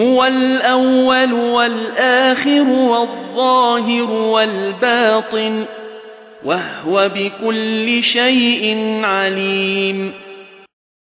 هُوَ الْأَوَّلُ وَالْآخِرُ وَالظَّاهِرُ وَالْبَاطِنُ وَهُوَ بِكُلِّ شَيْءٍ عَلِيمٌ.